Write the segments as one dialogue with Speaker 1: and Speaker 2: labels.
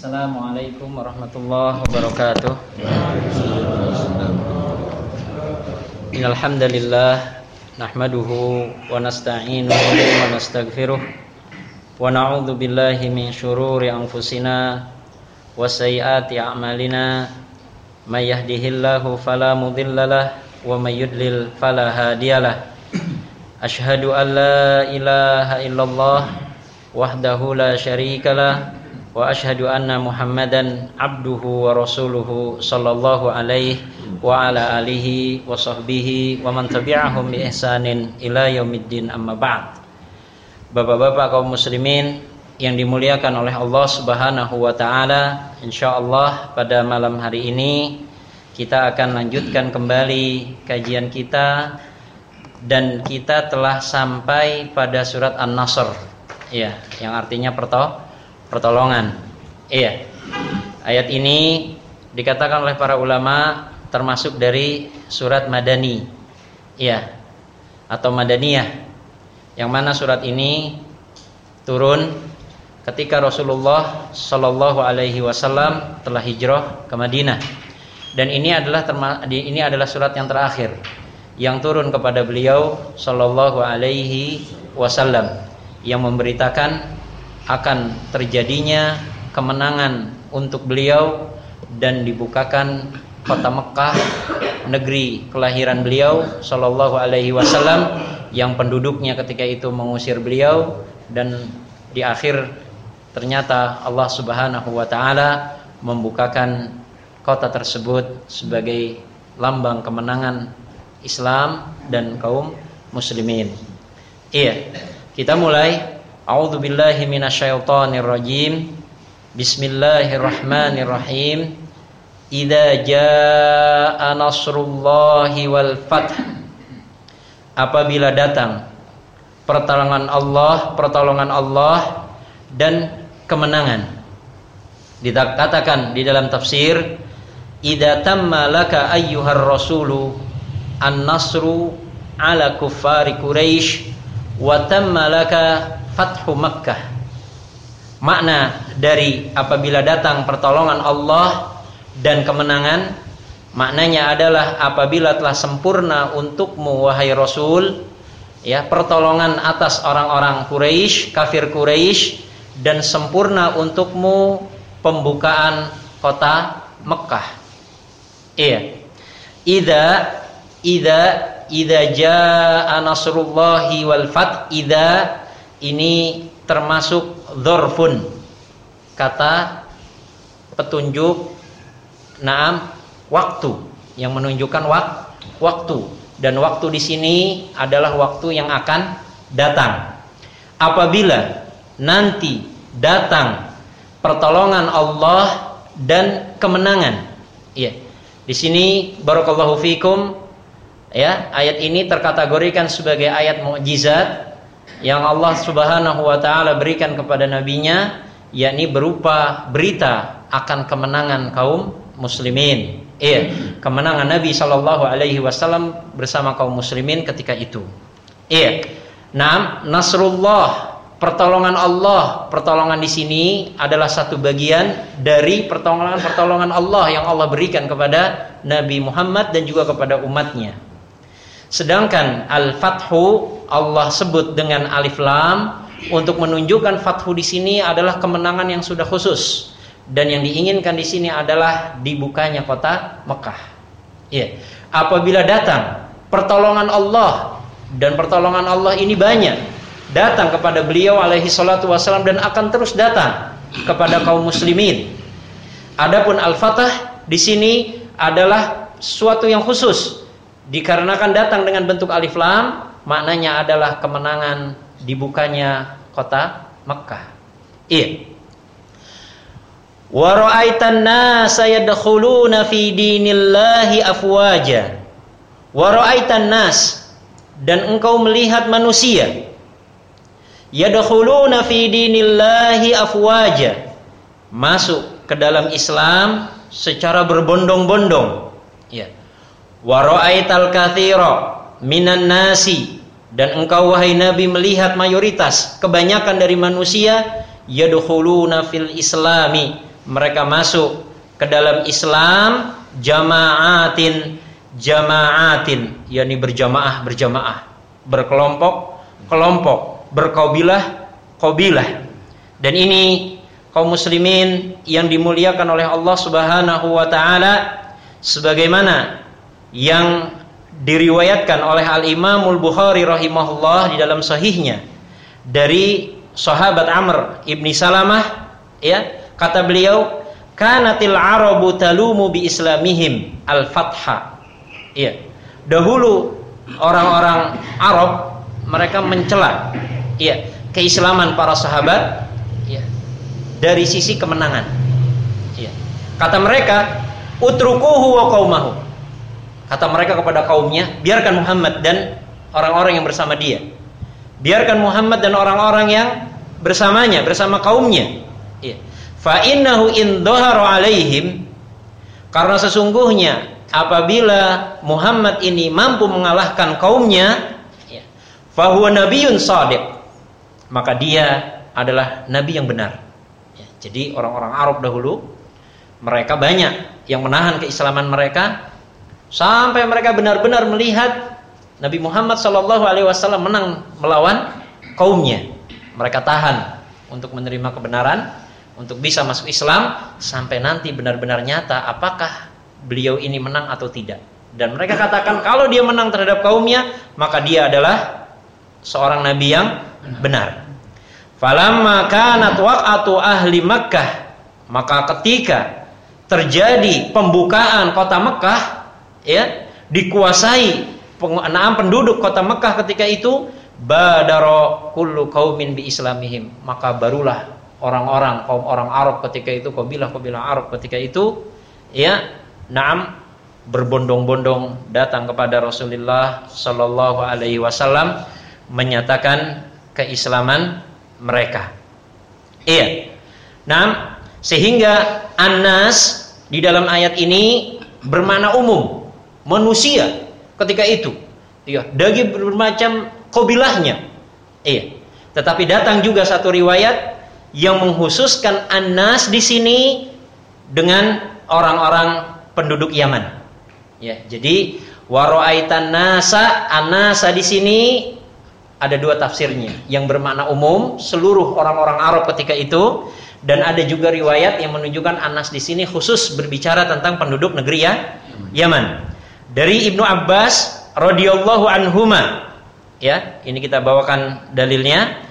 Speaker 1: Assalamualaikum warahmatullahi wabarakatuh. Innal hamdalillah nahmaduhu wa nasta'inuhu wa nastaghfiruh wa na'udzu billahi min shururi anfusina wa sayyiati a'malina may yahdihillahu fala mudhillalah wa may yudlil fala hadiyalah. Ashhadu an la ilaha illallah wahdahu la syarikalah واشهد ان محمدا عبده ورسوله صلى الله عليه وعلى اله وصحبه ومن تبعهم باحسان الى يوم الدين اما بعد Bapak-bapak kaum muslimin yang dimuliakan oleh Allah Subhanahu wa taala, insyaallah pada malam hari ini kita akan lanjutkan kembali kajian kita dan kita telah sampai pada surat An-Nasr. Ya, yang artinya pertolongan pertolongan. Iya. Ayat ini dikatakan oleh para ulama termasuk dari surat Madani. Iya. Atau Madaniyah. Yang mana surat ini turun ketika Rasulullah Shallallahu alaihi wasallam telah hijrah ke Madinah. Dan ini adalah ini adalah surat yang terakhir yang turun kepada beliau Shallallahu alaihi wasallam yang memberitakan akan terjadinya kemenangan untuk beliau dan dibukakan kota Mekah negeri kelahiran beliau Shallallahu Alaihi Wasallam yang penduduknya ketika itu mengusir beliau dan di akhir ternyata Allah Subhanahu Wa Taala membukakan kota tersebut sebagai lambang kemenangan Islam dan kaum muslimin. Iya, kita mulai A'udzu billahi minasyaitonir rajim. Bismillahirrahmanirrahim. Idza jaa nasrullahi wal fath. Apabila datang pertolongan Allah, pertolongan Allah dan kemenangan. Dikatakan di dalam tafsir, "Idza tamma laka ayyuhar rasulu an-nasru ala kuffari Quraisy wa tamma laka Fathu Makkah Makna dari apabila datang pertolongan Allah dan kemenangan Maknanya adalah apabila telah sempurna untukmu wahai Rasul ya pertolongan atas orang-orang Quraisy, kafir Quraisy dan sempurna untukmu pembukaan kota Mekah. Iya. Ida ida ida jaa nasrullahi wal fath ida ini termasuk dzarfun kata petunjuk naam waktu. Yang menunjukkan wak, waktu. Dan waktu di sini adalah waktu yang akan datang. Apabila nanti datang pertolongan Allah dan kemenangan. Iya. Di sini barakallahu fikum ya ayat ini terkategorikan sebagai ayat mukjizat yang Allah Subhanahu wa taala berikan kepada nabinya yakni berupa berita akan kemenangan kaum muslimin. Iya, kemenangan Nabi Shallallahu alaihi wasallam bersama kaum muslimin ketika itu. Iya. Nah, Nasrullah, pertolongan Allah, pertolongan di sini adalah satu bagian dari pertolongan-pertolongan Allah yang Allah berikan kepada Nabi Muhammad dan juga kepada umatnya. Sedangkan al-fathu Allah sebut dengan alif lam untuk menunjukkan fathu di sini adalah kemenangan yang sudah khusus dan yang diinginkan di sini adalah dibukanya kota Mekah. Iya. Apabila datang pertolongan Allah dan pertolongan Allah ini banyak datang kepada beliau alaihi salatu wasallam dan akan terus datang kepada kaum muslimin. Adapun al-fatah di sini adalah suatu yang khusus dikarenakan datang dengan bentuk alif lam maknanya adalah kemenangan dibukanya kota Mekah. Iya. Wa ra'aitan nasa yadkhuluna fi dinillahi afwaja. Wa ra'aitan nas dan engkau melihat manusia yadkhuluna fi dinillahi afwaja. Masuk ke dalam Islam secara berbondong-bondong. Ya wa ra'aital minan nasi. Dan engkau wahai nabi melihat mayoritas kebanyakan dari manusia yadkhuluna fil islami. Mereka masuk ke dalam Islam jamaatin jamaatin. Yakni berjamaah berjamaah. Berkelompok kelompok. Berkabilah kabilah. Dan ini kaum muslimin yang dimuliakan oleh Allah Subhanahu wa taala sebagaimana yang diriwayatkan oleh Al Imamul Bukhari rahimahullah di dalam sahihnya dari sahabat Amr ibni Salamah ya kata beliau kanatil arabu talumu bi islamihim al fatha ya dahulu orang-orang Arab mereka mencela ya keislaman para sahabat ya dari sisi kemenangan. Ya kata mereka utrukuhu wa qaumahu kata mereka kepada kaumnya biarkan Muhammad dan orang-orang yang bersama dia. Biarkan Muhammad dan orang-orang yang bersamanya bersama kaumnya. Ya fa innahu in alaihim karena sesungguhnya apabila Muhammad ini mampu mengalahkan kaumnya ya, fahuwa nabiyun sadiq. Maka dia adalah nabi yang benar. Ya, jadi orang-orang Arab dahulu mereka banyak yang menahan keislaman mereka sampai mereka benar-benar melihat Nabi Muhammad Shallallahu Alaihi Wasallam menang melawan kaumnya. Mereka tahan untuk menerima kebenaran, untuk bisa masuk Islam sampai nanti benar-benar nyata apakah beliau ini menang atau tidak. Dan mereka katakan kalau dia menang terhadap kaumnya, maka dia adalah seorang nabi yang benar. Falamma kanat waqatu ahli Makkah, maka ketika terjadi pembukaan kota Mekah ya dikuasai enam penduduk kota Mekah ketika itu badaro kullu kaumin bi islamihim maka barulah orang-orang kaum orang Arab ketika itu kabilah-kabilah Arab ketika itu ya naam berbondong-bondong datang kepada Rasulullah Shallallahu alaihi wasallam menyatakan keislaman mereka. Iya. Nah, sehingga Anas di dalam ayat ini bermakna umum, manusia ketika itu. Iya, daging bermacam kobilahnya. Iya. Tetapi datang juga satu riwayat yang menghususkan Anas di sini dengan orang-orang penduduk Yaman. Ya, jadi waroaitan nasa anasa di sini ada dua tafsirnya yang bermakna umum seluruh orang-orang Arab ketika itu dan ada juga riwayat yang menunjukkan Anas di sini khusus berbicara tentang penduduk negeri ya Yaman. Dari Ibnu Abbas radhiyallahu anhuma. Ya, ini kita bawakan dalilnya.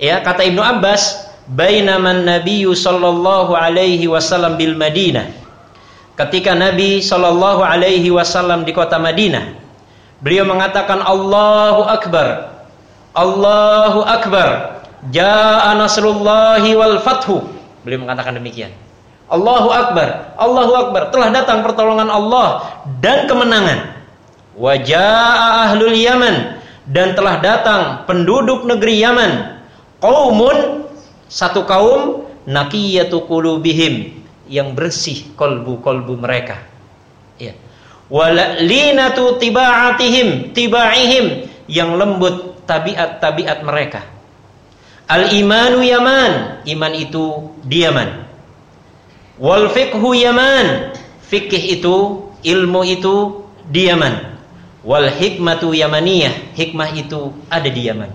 Speaker 1: Ya, kata Ibnu Abbas, bainaman nabiyyu sallallahu alaihi wasallam bil Madinah. Ketika Nabi sallallahu alaihi wasallam di kota Madinah, beliau mengatakan Allahu akbar. Allahu akbar. Jaa nasrullahi wal fathu. Beliau mengatakan demikian. Allahu Akbar, Allahu Akbar, telah datang pertolongan Allah dan kemenangan. Wajah ahlul Yaman dan telah datang penduduk negeri Yaman. Qaumun satu kaum nakiyatu qulubihim yang bersih kolbu-kolbu mereka. Ya. Walinatu tibaatihim tibaihim yang lembut tabiat-tabiat mereka. Al imanu yaman, iman itu diaman. Wal fiqhu yaman. Fikih itu, ilmu itu di Yaman. Wal hikmatu yamaniyah. Hikmah itu ada di Yaman.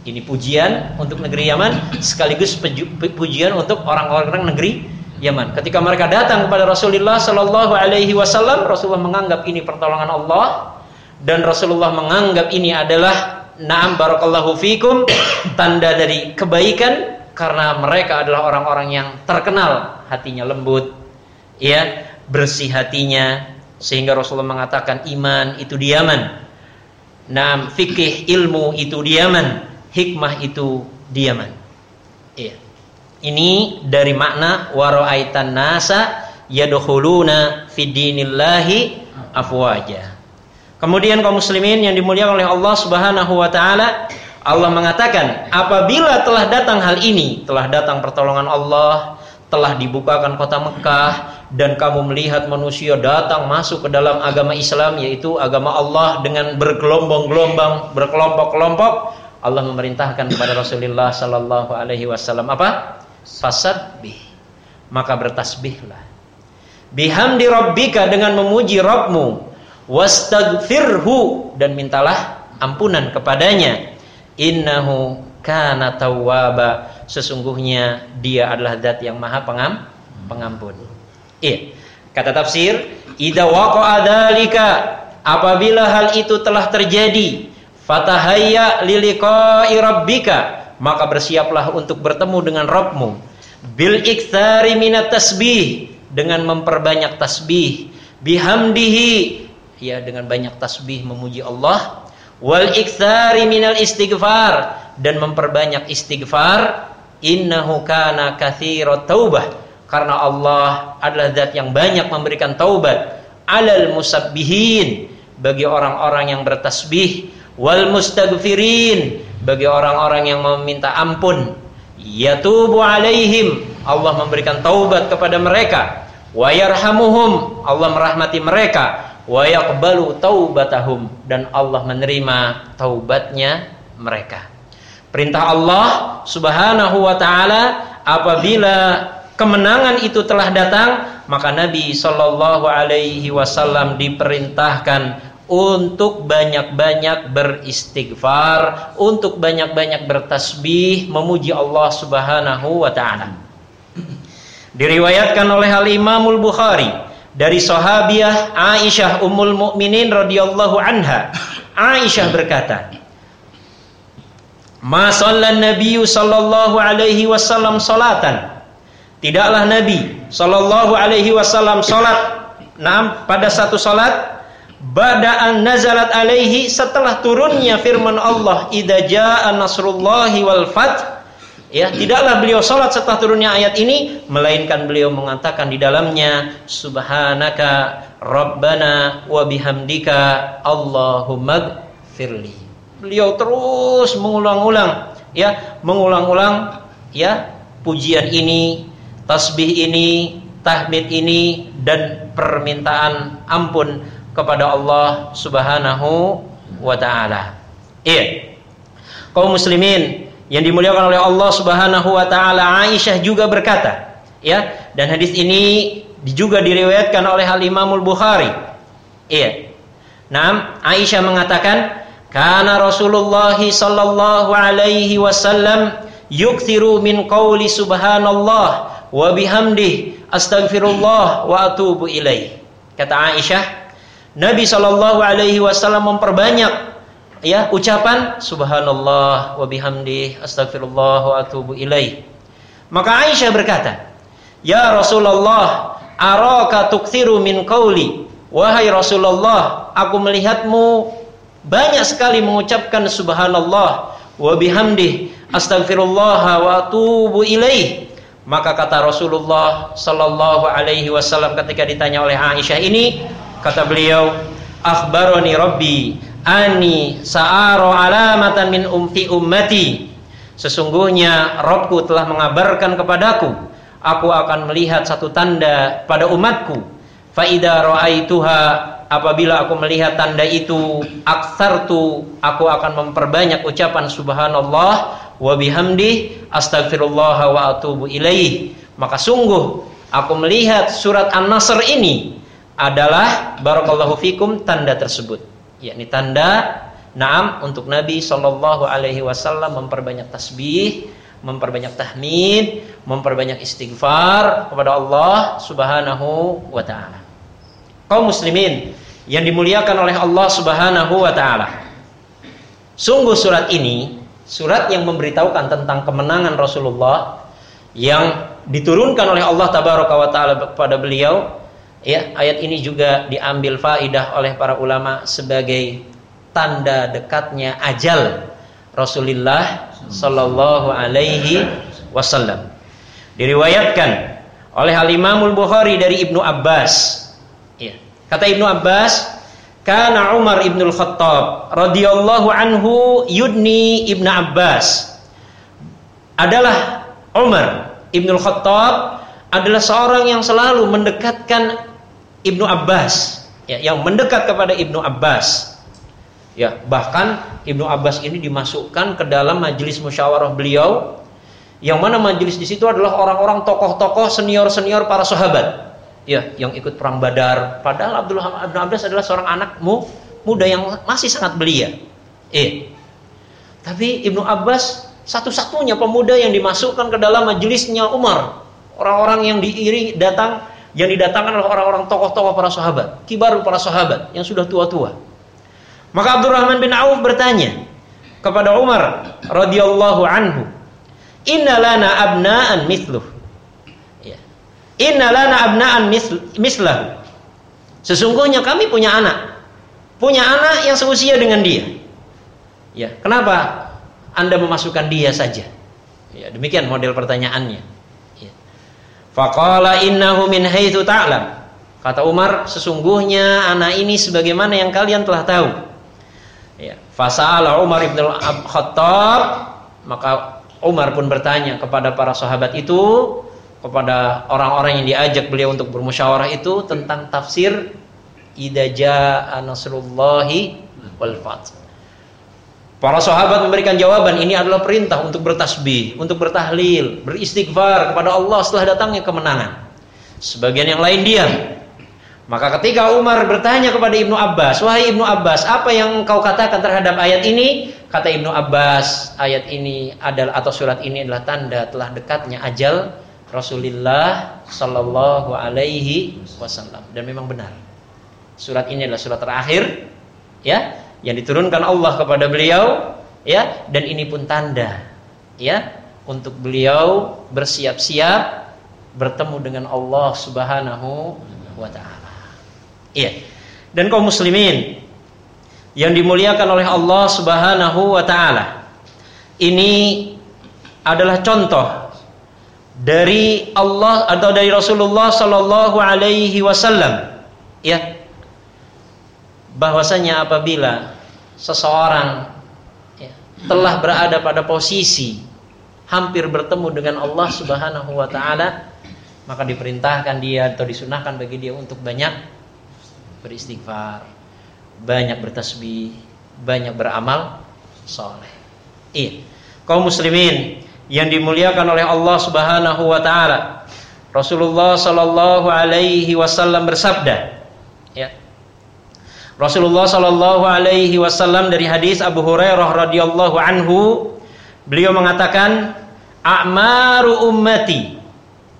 Speaker 1: Ini pujian untuk negeri Yaman sekaligus pujian untuk orang-orang negeri Yaman. Ketika mereka datang kepada Rasulullah Sallallahu Alaihi Wasallam, Rasulullah menganggap ini pertolongan Allah dan Rasulullah menganggap ini adalah naam barakallahu fikum tanda dari kebaikan karena mereka adalah orang-orang yang terkenal hatinya lembut, ya bersih hatinya, sehingga Rasulullah mengatakan iman itu diaman, nam fikih ilmu itu diaman, hikmah itu diaman. Iya. Ini dari makna waroaitan nasa yadkhuluna fid dinillahi afwaja. Kemudian kaum muslimin yang dimuliakan oleh Allah Subhanahu wa taala, Allah mengatakan, apabila telah datang hal ini, telah datang pertolongan Allah, telah dibukakan kota Mekah, dan kamu melihat manusia datang masuk ke dalam agama Islam, yaitu agama Allah dengan bergelombang-gelombang, berkelompok-kelompok, Allah memerintahkan kepada Rasulullah Sallallahu Alaihi Wasallam apa? Fasabbih. maka bertasbihlah. Bihamdi rabbika dengan memuji Rabbmu, wastagfirhu dan mintalah ampunan kepadanya. Innahu kana tawwaba. Sesungguhnya dia adalah zat yang maha pengam, pengampun. Iya. Kata tafsir, idza waqa'a dzalika apabila hal itu telah terjadi, fatahayya liliqa'i rabbika, maka bersiaplah untuk bertemu dengan Rabbmu. Bil iktsari minat tasbih dengan memperbanyak tasbih, bihamdihi ya dengan banyak tasbih memuji Allah, wal iktsari minal istighfar. Dan memperbanyak istighfar, innahu kana katsirat taubah. Karena Allah adalah zat yang banyak memberikan taubat. Alal musabbihin. Bagi orang-orang yang bertasbih. Wal mustaghfirin. Bagi orang-orang yang meminta ampun. Yatubu alaihim. Allah memberikan taubat kepada mereka. Wa yarhamuhum. Allah merahmati mereka wa yaqbalu taubatahum. Dan Allah menerima taubatnya mereka. Perintah Allah Subhanahu wa taala apabila kemenangan itu telah datang, maka Nabi Shallallahu Alaihi Wasallam diperintahkan untuk banyak-banyak beristighfar, untuk banyak-banyak bertasbih, memuji Allah Subhanahu wa taala. Diriwayatkan oleh Al Imamul Bukhari dari sahabiah Aisyah Ummul Mukminin radhiyallahu anha. Aisyah berkata, "Ma sallan Nabi sallallahu alaihi wasallam salatan Tidaklah Nabi Shallallahu Alaihi Wasallam sholat Nah, pada satu sholat Bada'an nazalat alaihi setelah turunnya firman Allah Ida ja'a nasrullahi wal fath Ya, tidaklah beliau sholat setelah turunnya ayat ini, melainkan beliau mengatakan di dalamnya, Subhanaka Rabbana wa bihamdika Allahumma firli. Beliau terus mengulang-ulang, ya, mengulang-ulang, ya, pujian ini, tasbih ini, tahmid ini dan permintaan ampun kepada Allah Subhanahu wa taala. Iya. Kaum muslimin yang dimuliakan oleh Allah Subhanahu wa taala, Aisyah juga berkata, ya, dan hadis ini juga diriwayatkan oleh Al Imamul Bukhari. Iya. Nah, Aisyah mengatakan, "Kana Rasulullah sallallahu alaihi wasallam yukthiru min qauli subhanallah wa bihamdih astaghfirullah wa atubu ilaih. Kata Aisyah, Nabi Shallallahu alaihi wasallam memperbanyak ya ucapan subhanallah wa bihamdih astaghfirullah wa atubu ilaih. Maka Aisyah berkata, "Ya Rasulullah, araka tukthiru min qauli." Wahai Rasulullah, aku melihatmu banyak sekali mengucapkan subhanallah wa bihamdih astaghfirullah wa atubu ilaih. Maka kata Rasulullah sallallahu alaihi wasallam ketika ditanya oleh Aisyah ini, kata beliau, "Akhbarani Rabbi ani sa'ara alamatan min umti ummati." Sesungguhnya Rabbku telah mengabarkan kepadaku, aku akan melihat satu tanda pada umatku. Fa idza ra'aituha apabila aku melihat tanda itu, aksartu aku akan memperbanyak ucapan subhanallah wa bihamdi astagfirullah wa atubu ilaih. Maka sungguh aku melihat surat An-Nasr ini adalah barakallahu fikum tanda tersebut. Yakni tanda Naam untuk Nabi Shallallahu Alaihi Wasallam memperbanyak tasbih, memperbanyak tahmid, memperbanyak istighfar kepada Allah Subhanahu Wa Taala. Kaum muslimin yang dimuliakan oleh Allah Subhanahu Wa Taala. Sungguh surat ini surat yang memberitahukan tentang kemenangan Rasulullah yang diturunkan oleh Allah tabaraka taala kepada beliau ya ayat ini juga diambil faidah oleh para ulama sebagai tanda dekatnya ajal Rasulullah sallallahu alaihi wasallam. Diriwayatkan oleh Al Imamul Bukhari dari Ibnu Abbas. Ya kata Ibnu Abbas Kana Umar ibn Khattab radhiyallahu anhu yudni ibn Abbas. Adalah Umar ibn Khattab adalah seorang yang selalu mendekatkan ibnu Abbas ya, yang mendekat kepada ibnu Abbas ya bahkan ibnu Abbas ini dimasukkan ke dalam majelis musyawarah beliau Yang mana majelis di situ adalah orang-orang tokoh-tokoh senior-senior para sahabat. Ya, yang ikut perang Badar. Padahal Abdullah bin Abbas adalah seorang anakmu muda yang masih sangat belia. Eh. Tapi Ibnu Abbas satu-satunya pemuda yang dimasukkan ke dalam majelisnya Umar. Orang-orang yang diiri datang yang didatangkan oleh orang-orang tokoh-tokoh para sahabat, kibar para sahabat yang sudah tua-tua. Maka Abdurrahman bin Auf bertanya kepada Umar radhiyallahu anhu, "Inna lana abna'an mithluh." Ya. Inna lana abna'an mislahu. Sesungguhnya kami punya anak. Punya anak yang seusia dengan dia. Ya, kenapa Anda memasukkan dia saja? Ya, demikian model pertanyaannya. Faqala innahu min haitsu ta'lam. Kata Umar, sesungguhnya anak ini sebagaimana yang kalian telah tahu. Ya. Fasa'ala Umar ibn al-Khattab, maka Umar pun bertanya kepada para sahabat itu, kepada orang-orang yang diajak beliau untuk bermusyawarah itu tentang tafsir idza jaa nasrullahi wal. Para sahabat memberikan jawaban ini adalah perintah untuk bertasbih, untuk bertahlil, beristighfar kepada Allah setelah datangnya kemenangan. Sebagian yang lain diam, maka ketika Umar bertanya kepada Ibnu Abbas, "Wahai Ibnu Abbas, apa yang kau katakan terhadap ayat ini?" Kata Ibnu Abbas, ayat ini adalah atau surat ini adalah tanda telah dekatnya ajal Rasulullah sallallahu alaihi wasallam dan memang benar. Surat ini adalah surat terakhir ya yang diturunkan Allah kepada beliau ya dan ini pun tanda ya untuk beliau bersiap-siap bertemu dengan Allah Subhanahu wa taala. Iya. Dan kaum muslimin yang dimuliakan oleh Allah Subhanahu wa taala. Ini adalah contoh dari Allah atau dari Rasulullah sallallahu alaihi wasallam. Ya. Bahwasanya apabila seseorang ya, telah berada pada posisi hampir bertemu dengan Allah Subhanahu wa taala, maka diperintahkan dia atau disunahkan bagi dia untuk banyak beristighfar, banyak bertasbih, banyak beramal soleh. Iya. Kaum muslimin yang dimuliakan oleh Allah Subhanahu wa taala. Rasulullah sallallahu alaihi wasallam bersabda. Rasulullah sallallahu alaihi wasallam dari hadis Abu Hurairah radhiyallahu anhu, beliau mengatakan, "A'maru ummati."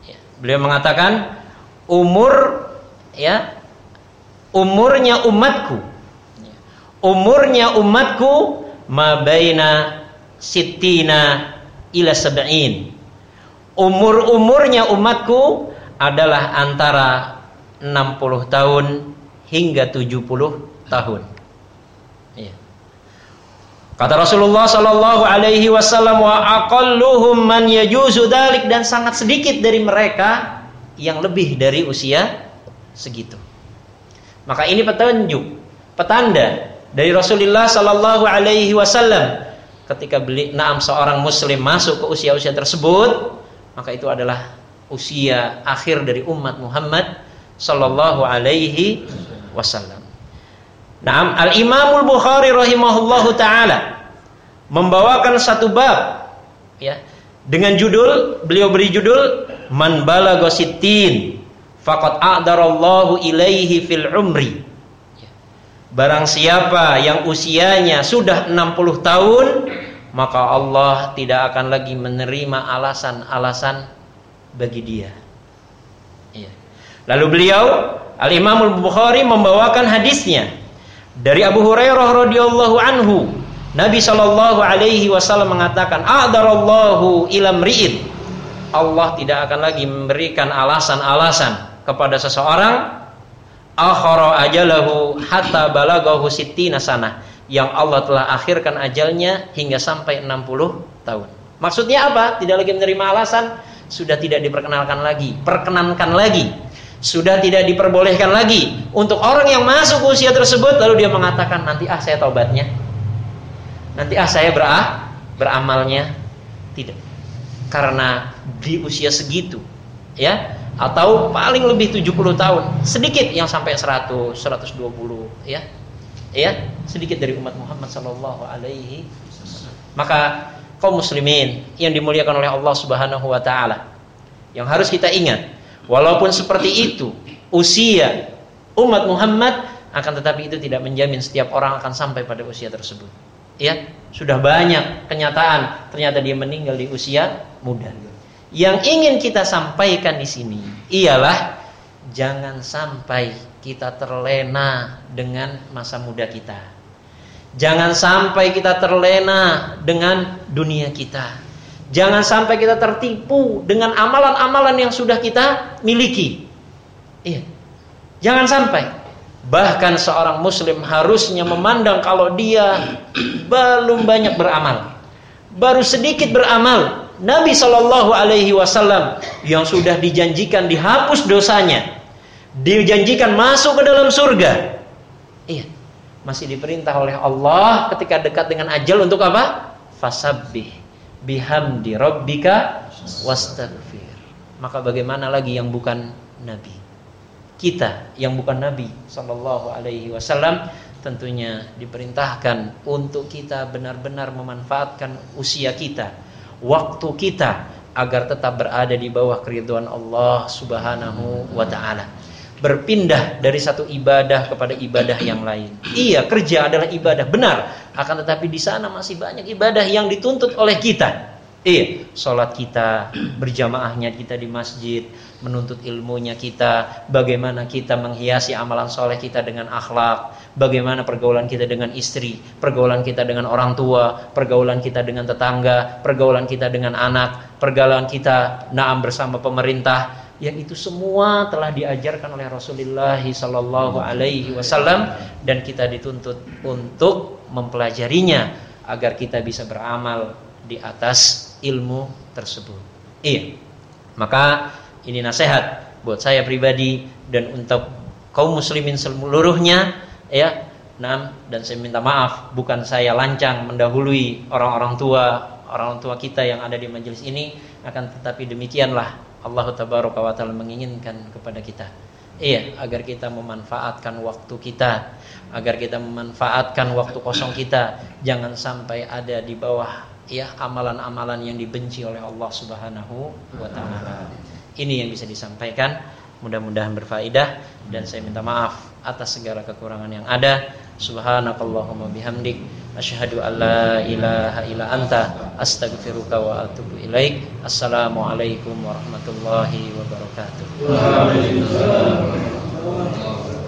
Speaker 1: Ya. Beliau mengatakan umur ya umurnya umatku umurnya umatku mabaina sitina ila sab'in umur-umurnya umatku adalah antara 60 tahun hingga 70 tahun ya. Kata Rasulullah sallallahu alaihi wasallam wa aqalluhum man yajuzu dalik dan sangat sedikit dari mereka yang lebih dari usia segitu. Maka ini petunjuk, petanda dari Rasulullah Sallallahu Alaihi Wasallam ketika beli naam seorang Muslim masuk ke usia-usia tersebut, maka itu adalah usia akhir dari umat Muhammad Sallallahu Alaihi Wasallam. Naam Al Imamul Bukhari rahimahullahu taala membawakan satu bab ya dengan judul beliau beri judul Man balagositin faqad a'darallahu ilaihi fil umri Barang siapa yang usianya sudah 60 tahun maka Allah tidak akan lagi menerima alasan-alasan bagi dia. Ya. Lalu beliau Al Imam Al Bukhari membawakan hadisnya dari Abu Hurairah radhiyallahu anhu. Nabi Shallallahu alaihi wasallam mengatakan, "A'darallahu ilam ri'id." Allah tidak akan lagi memberikan alasan-alasan kepada seseorang akhara ajalahu hatta balagahu sittina sana yang Allah telah akhirkan ajalnya hingga sampai 60 tahun. Maksudnya apa? Tidak lagi menerima alasan, sudah tidak diperkenalkan lagi, perkenankan lagi. Sudah tidak diperbolehkan lagi untuk orang yang masuk usia tersebut lalu dia mengatakan nanti ah saya taubatnya. Nanti ah saya berah beramalnya. Tidak. Karena di usia segitu ya atau paling lebih 70 tahun sedikit yang sampai 100 120 ya ya sedikit dari umat Muhammad Sallallahu Alaihi maka kaum muslimin yang dimuliakan oleh Allah Subhanahu wa taala. Yang harus kita ingat, walaupun seperti itu usia umat Muhammad akan tetapi itu tidak menjamin setiap orang akan sampai pada usia tersebut. Ya, sudah banyak kenyataan ternyata dia meninggal di usia muda. Yang ingin kita sampaikan di sini ialah jangan sampai kita terlena dengan masa muda kita. Jangan sampai kita terlena dengan dunia kita. Jangan sampai kita tertipu dengan amalan-amalan yang sudah kita miliki. Iya. Jangan sampai. Bahkan seorang muslim harusnya memandang kalau dia belum banyak beramal. Baru sedikit beramal. Nabi Shallallahu alaihi wasallam yang sudah dijanjikan dihapus dosanya, dijanjikan masuk ke dalam surga. Iya masih diperintah oleh Allah ketika dekat dengan ajal untuk apa? Fasabbih bihamdi rabbika wastaghfir. Maka bagaimana lagi yang bukan nabi? Kita yang bukan nabi sallallahu alaihi wasallam tentunya diperintahkan untuk kita benar-benar memanfaatkan usia kita, waktu kita agar tetap berada di bawah keriduan Allah Subhanahu wa taala berpindah dari satu ibadah kepada ibadah yang lain. Iya, kerja adalah ibadah benar, akan tetapi di sana masih banyak ibadah yang dituntut oleh kita. Iya, sholat kita, berjamaahnya kita di masjid, menuntut ilmunya kita, bagaimana kita menghiasi amalan soleh kita dengan akhlak, bagaimana pergaulan kita dengan istri, pergaulan kita dengan orang tua, pergaulan kita dengan tetangga, pergaulan kita dengan anak, pergaulan kita naam bersama pemerintah, yang itu semua telah diajarkan oleh Rasulullah Sallallahu Alaihi Wasallam dan kita dituntut untuk mempelajarinya agar kita bisa beramal di atas ilmu tersebut. Iya, maka ini nasihat buat saya pribadi dan untuk kaum muslimin seluruhnya ya. Nah, dan saya minta maaf bukan saya lancang mendahului orang-orang tua orang tua kita yang ada di majelis ini akan tetapi demikianlah Allah tabaraka wa taala menginginkan kepada kita. Iya, agar kita memanfaatkan waktu kita, agar kita memanfaatkan waktu kosong kita, jangan sampai ada di bawah ya amalan-amalan yang dibenci oleh Allah Subhanahu wa taala. Ini yang bisa disampaikan, mudah-mudahan berfaedah dan saya minta maaf atas segala kekurangan yang ada. Subhanakallahumma bihamdik asyhadu an la ilaha illa anta astaghfiruka wa atubu ilaik. Assalamualaikum warahmatullahi wabarakatuh. Waalaikumsalam.